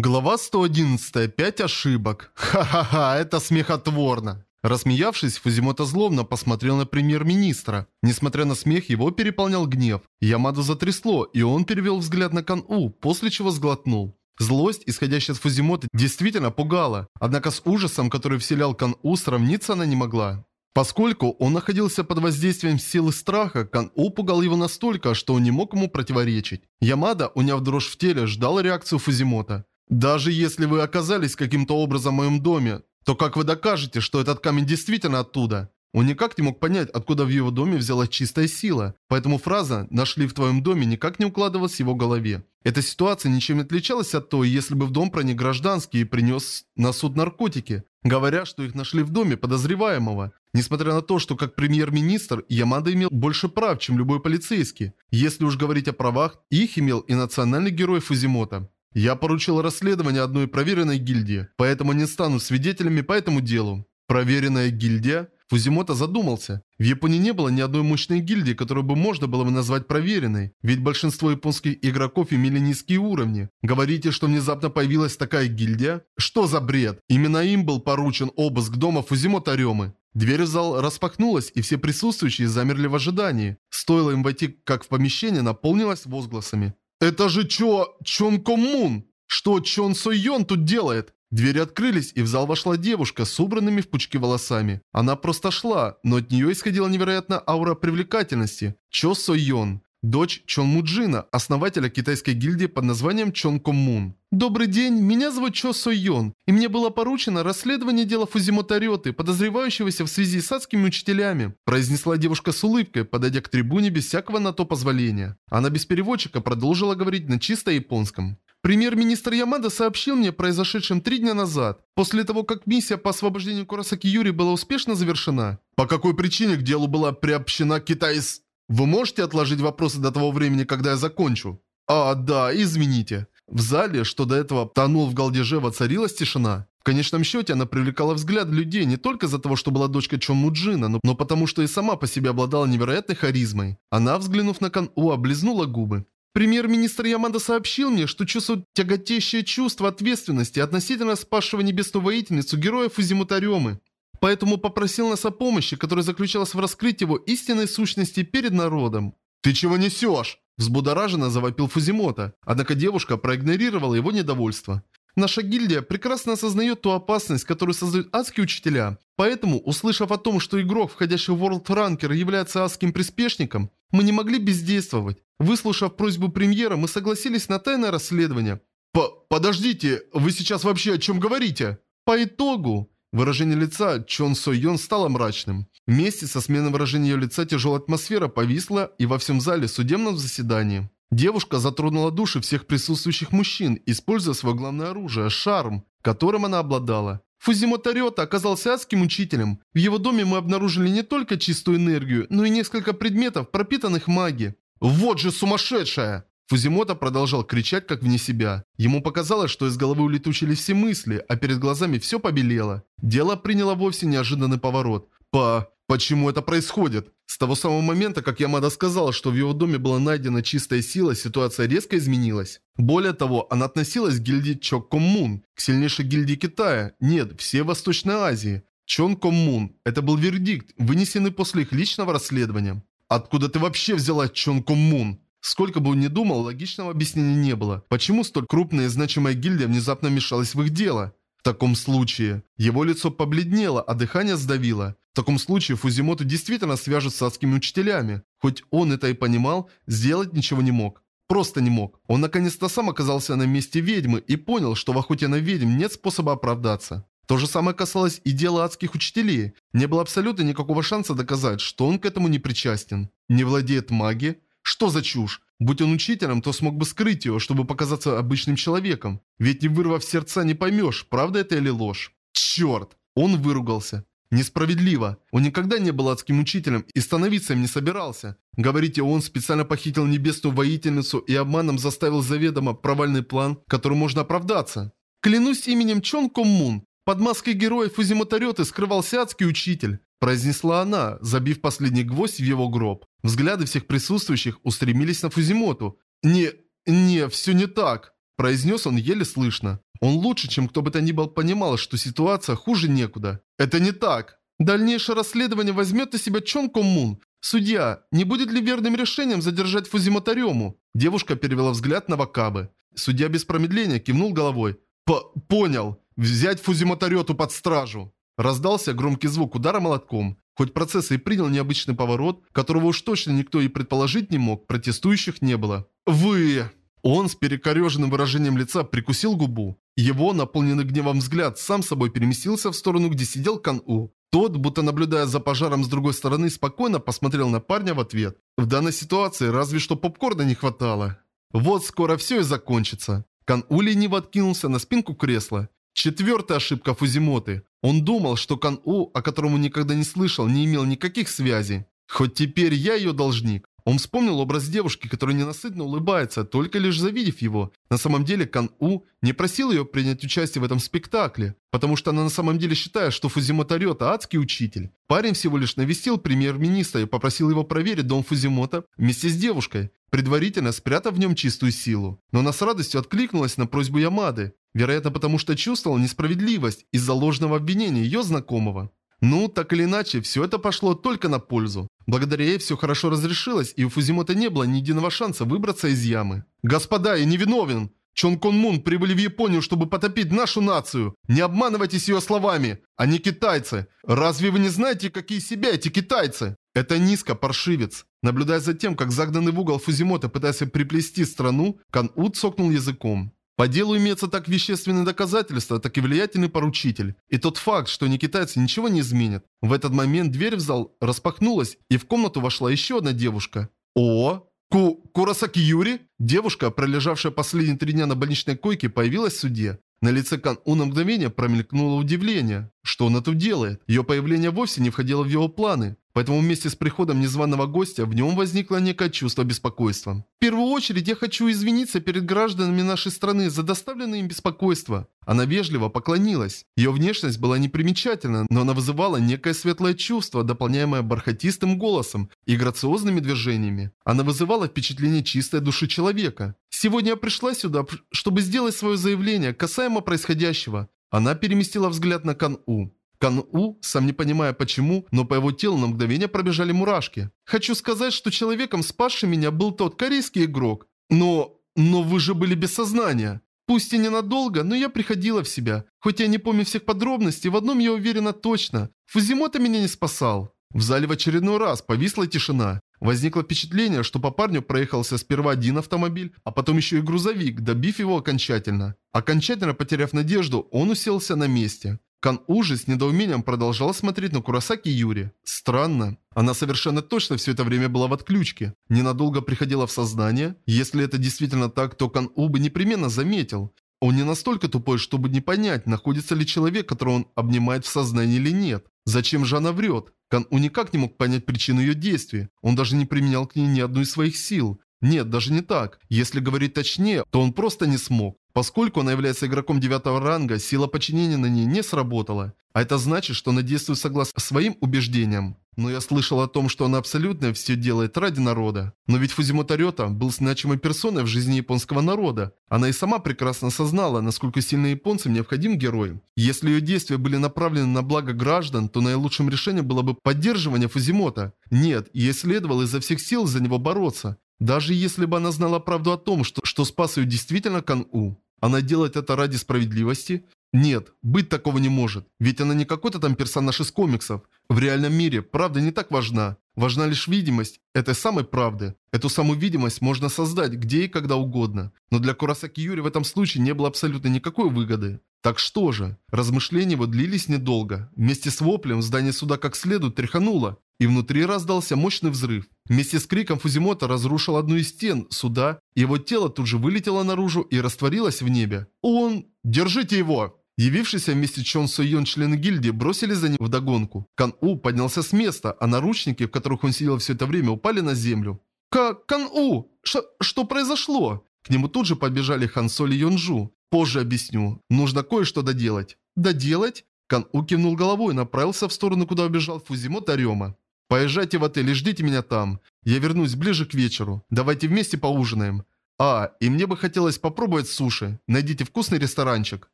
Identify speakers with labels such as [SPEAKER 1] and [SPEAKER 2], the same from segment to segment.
[SPEAKER 1] Глава 111. Пять ошибок. Ха-ха-ха, это смехотворно. Рассмеявшись, Фузимото злобно посмотрел на премьер-министра. Несмотря на смех, его переполнял гнев. Ямаду затрясло, и он перевел взгляд на Кан-У, после чего сглотнул. Злость, исходящая от Фузимота, действительно пугала. Однако с ужасом, который вселял Кан-У, сравниться она не могла. Поскольку он находился под воздействием силы страха, Кан-У пугал его настолько, что он не мог ему противоречить. Ямада, уняв дрожь в теле, ждал реакцию Фузимота. Даже если вы оказались каким-то образом в моем доме, то как вы докажете, что этот камень действительно оттуда? Он никак не мог понять, откуда в его доме взялась чистая сила, поэтому фраза «нашли в твоем доме» никак не укладывалась в его голове. Эта ситуация ничем не отличалась от той, если бы в дом проник гражданский и принес на суд наркотики, говоря, что их нашли в доме подозреваемого. Несмотря на то, что как премьер-министр Ямада имел больше прав, чем любой полицейский. Если уж говорить о правах, их имел и национальный герой Фузимота. Я поручил расследование одной проверенной гильдии, поэтому не стану свидетелями по этому делу. Проверенная гильдия? Фузимото задумался. В Японии не было ни одной мощной гильдии, которую бы можно было бы назвать проверенной, ведь большинство японских игроков имели низкие уровни. Говорите, что внезапно появилась такая гильдия? Что за бред? Именно им был поручен обыск дома Фузимото Ремы. Дверь в зал распахнулась, и все присутствующие замерли в ожидании. Стоило им войти, как в помещение наполнилось возгласами. «Это же Чо... Чон Коммун! Что Чон Сойон тут делает?» Двери открылись, и в зал вошла девушка с убранными в пучки волосами. Она просто шла, но от нее исходила невероятная аура привлекательности. Чо Сойон. Дочь Чон Муджина, основателя китайской гильдии под названием Чон Коммун. «Добрый день, меня зовут Чо Сойон, и мне было поручено расследование дела Фузимото Рёты, подозревающегося в связи с адскими учителями», произнесла девушка с улыбкой, подойдя к трибуне без всякого на то позволения. Она без переводчика продолжила говорить на чисто японском. Премьер-министр Ямада сообщил мне о произошедшем три дня назад, после того, как миссия по освобождению Курасаки Юри была успешно завершена. По какой причине к делу была приобщена Китайс... Вы можете отложить вопросы до того времени, когда я закончу? А, да, извините. В зале, что до этого тонул в галдеже, воцарилась тишина. В конечном счете она привлекала взгляд людей не только за того, что была дочка Чон Муджина, но, но потому что и сама по себе обладала невероятной харизмой. Она, взглянув на Кан-У, облизнула губы. Премьер-министр Ямада сообщил мне, что чувствует тяготеющее чувство ответственности относительно спасшего небесную воительницу героя Фузимутаремы. Поэтому попросил нас о помощи, которая заключалась в раскрытии его истинной сущности перед народом. «Ты чего несешь?» Взбудораженно завопил Фузимото, однако девушка проигнорировала его недовольство. Наша гильдия прекрасно осознает ту опасность, которую создают адские учителя. Поэтому, услышав о том, что игрок, входящий в World Ranker, является адским приспешником, мы не могли бездействовать. Выслушав просьбу премьера, мы согласились на тайное расследование. По «Подождите, вы сейчас вообще о чем говорите?» По итогу, Выражение лица Чон Со Йон стало мрачным. Вместе со сменой выражения ее лица тяжелая атмосфера повисла и во всем зале судебном заседании. Девушка затронула души всех присутствующих мужчин, используя свое главное оружие – шарм, которым она обладала. Фузимото Рёта оказался адским учителем. В его доме мы обнаружили не только чистую энергию, но и несколько предметов, пропитанных магией. «Вот же сумасшедшая!» Фузимото продолжал кричать, как вне себя. Ему показалось, что из головы улетучились все мысли, а перед глазами все побелело. Дело приняло вовсе неожиданный поворот. По... Почему это происходит? С того самого момента, как Ямада сказал, что в его доме была найдена чистая сила, ситуация резко изменилась. Более того, она относилась к гильдии Чоккоммун, к сильнейшей гильдии Китая, нет, всей Восточной Азии. Чон Коммун. Это был вердикт, вынесенный после их личного расследования. Откуда ты вообще взяла Чон Коммун? Сколько бы он ни думал, логичного объяснения не было. Почему столь крупная и значимая гильдия внезапно мешалась в их дело? В таком случае, его лицо побледнело, а дыхание сдавило. В таком случае Фузимоту действительно свяжут с адскими учителями. Хоть он это и понимал, сделать ничего не мог. Просто не мог. Он наконец-то сам оказался на месте ведьмы и понял, что в охоте на ведьм нет способа оправдаться. То же самое касалось и дела адских учителей. Не было абсолютно никакого шанса доказать, что он к этому не причастен. Не владеет магией, что за чушь? Будь он учителем, то смог бы скрыть его, чтобы показаться обычным человеком. Ведь не вырвав сердца, не поймешь, правда это или ложь. Черт! Он выругался. Несправедливо. Он никогда не был адским учителем и становиться им не собирался. Говорите, он специально похитил небесную воительницу и обманом заставил заведомо провальный план, который можно оправдаться. Клянусь именем Чон Коммун, под маской героя Фузимоторёты скрывался адский учитель. Произнесла она, забив последний гвоздь в его гроб. Взгляды всех присутствующих устремились на Фузимоту. «Не... не, все не так», – произнес он еле слышно. Он лучше, чем кто бы то ни был понимал, что ситуация хуже некуда. Это не так. Дальнейшее расследование возьмет на себя Чон Ком. Судья, не будет ли верным решением задержать Фузимотарему? Девушка перевела взгляд на Вакабы. Судья без промедления кивнул головой. П «Понял. Взять Фузимотарету под стражу». Раздался громкий звук удара молотком. Хоть процесс и принял необычный поворот, которого уж точно никто и предположить не мог, протестующих не было. «Вы...» Он с перекореженным выражением лица прикусил губу. Его, наполненный гневом взгляд, сам собой переместился в сторону, где сидел Кан-У. Тот, будто наблюдая за пожаром с другой стороны, спокойно посмотрел на парня в ответ. В данной ситуации разве что попкорна не хватало. Вот скоро все и закончится. Кан-У лениво откинулся на спинку кресла. Четвертая ошибка Фузимоты. Он думал, что Кан-У, о котором он никогда не слышал, не имел никаких связей. Хоть теперь я ее должник. Он вспомнил образ девушки, которая ненасытно улыбается, только лишь завидев его. На самом деле Кан-У не просил ее принять участие в этом спектакле, потому что она на самом деле считает, что Фузимота Рёта – адский учитель. Парень всего лишь навестил премьер-министра и попросил его проверить дом Фузимота вместе с девушкой, предварительно спрятав в нем чистую силу. Но она с радостью откликнулась на просьбу Ямады, вероятно потому что чувствовала несправедливость из-за ложного обвинения ее знакомого. Ну, так или иначе, все это пошло только на пользу. Благодаря ей все хорошо разрешилось, и у Фузимота не было ни единого шанса выбраться из ямы. «Господа, я не виновен!» Чон Кон Мун прибыли в Японию, чтобы потопить нашу нацию. Не обманывайтесь ее словами. Они китайцы. Разве вы не знаете, какие себя эти китайцы? Это низко, паршивец. Наблюдая за тем, как загнанный в угол Фузимота пытается приплести страну, Кан У цокнул языком. По делу имеется так вещественные доказательства, так и влиятельный поручитель. И тот факт, что не китайцы ничего не изменят. В этот момент дверь в зал распахнулась, и в комнату вошла еще одна девушка. О, Ку Курасаки Юри? Девушка, пролежавшая последние три дня на больничной койке, появилась в суде. На лице Кан У на мгновение промелькнуло удивление. Что она тут делает? Ее появление вовсе не входило в его планы. Поэтому вместе с приходом незваного гостя в нем возникло некое чувство беспокойства. В первую очередь я хочу извиниться перед гражданами нашей страны за доставленное им беспокойство. Она вежливо поклонилась. Ее внешность была непримечательна, но она вызывала некое светлое чувство, дополняемое бархатистым голосом и грациозными движениями. Она вызывала впечатление чистой души человека. Сегодня я пришла сюда, чтобы сделать свое заявление касаемо происходящего. Она переместила взгляд на Кан-У. Кан-У, сам не понимая почему, но по его телу на мгновение пробежали мурашки. «Хочу сказать, что человеком, спасшим меня, был тот корейский игрок. Но... но вы же были без сознания. Пусть и ненадолго, но я приходила в себя. Хоть я не помню всех подробностей, в одном я уверена точно. Фузимото меня не спасал». В зале в очередной раз повисла тишина. Возникло впечатление, что по парню проехался сперва один автомобиль, а потом еще и грузовик, добив его окончательно. Окончательно потеряв надежду, он уселся на месте. Кан Ужи с недоумением продолжала смотреть на Курасаки Юри. Странно. Она совершенно точно все это время была в отключке. Ненадолго приходила в сознание. Если это действительно так, то Кан У бы непременно заметил. Он не настолько тупой, чтобы не понять, находится ли человек, которого он обнимает в сознании или нет. Зачем же она врет? Кан У никак не мог понять причину ее действий. Он даже не применял к ней ни одной из своих сил. Нет, даже не так. Если говорить точнее, то он просто не смог. Поскольку она является игроком девятого ранга, сила подчинения на ней не сработала. А это значит, что она действует согласно своим убеждениям. Но я слышал о том, что она абсолютно все делает ради народа. Но ведь Фузимото Рёта был значимой персоной в жизни японского народа. Она и сама прекрасно осознала, насколько сильно японцам необходим герой. Если ее действия были направлены на благо граждан, то наилучшим решением было бы поддерживание Фузимота. Нет, ей следовало изо всех сил за него бороться. Даже если бы она знала правду о том, что, что спас ее действительно Кан-У. Она делает это ради справедливости? Нет, быть такого не может. Ведь она не какой-то там персонаж из комиксов. В реальном мире правда не так важна. Важна лишь видимость этой самой правды. Эту самую видимость можно создать где и когда угодно. Но для Курасаки Юри в этом случае не было абсолютно никакой выгоды. Так что же? Размышления его длились недолго. Вместе с воплем здание суда как следует тряхануло, и внутри раздался мощный взрыв. Вместе с криком Фузимото разрушил одну из стен суда, его тело тут же вылетело наружу и растворилось в небе. Он... Держите его! Явившиеся вместе Чон Сойон члены гильдии бросили за ним вдогонку. Кан У поднялся с места, а наручники, в которых он сидел все это время, упали на землю. К Кан У! Ш что произошло? К нему тут же побежали Хан Соль и Йонжу. Позже объясню. Нужно кое-что доделать. Доделать? Кан У кивнул головой и направился в сторону, куда убежал Фузимото Рема. Поезжайте в отель и ждите меня там. Я вернусь ближе к вечеру. Давайте вместе поужинаем. А, и мне бы хотелось попробовать суши. Найдите вкусный ресторанчик.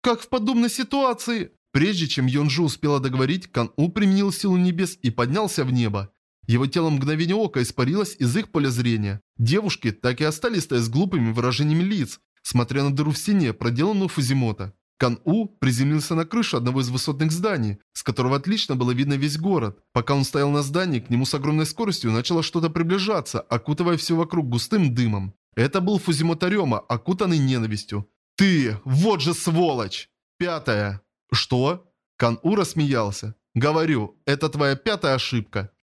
[SPEAKER 1] Как в подобной ситуации? Прежде чем Йонжу успела договорить, Кан-У применил силу небес и поднялся в небо. Его тело мгновение ока испарилось из их поля зрения. Девушки так и остались стоять с глупыми выражениями лиц, смотря на дыру в стене, проделанную Фузимото. Кан-У приземлился на крышу одного из высотных зданий, с которого отлично было видно весь город. Пока он стоял на здании, к нему с огромной скоростью начало что-то приближаться, окутывая все вокруг густым дымом. Это был Фузимото Рёма, окутанный ненавистью. «Ты! Вот же сволочь!» Пятое. «Что?» Кан-У рассмеялся. «Говорю, это твоя пятая ошибка.